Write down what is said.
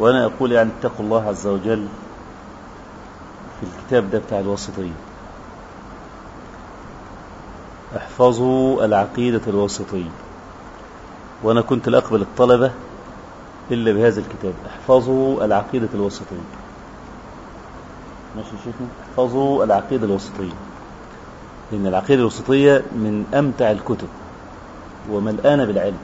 وأنا أقول يعني اتقوا الله عز وجل في الكتاب ده بتاع الوسطية احفظوا العقيدة الوسطية وأنا كنت لأقبل الطلبة إلا بهذا الكتاب. احفظوا العقيدة الوسطية ماشي شيخنا؟ احفظوا العقيدة الوسطية لأن العقيدة الوسطية من أمتع الكتب. وملآنة بالعلم.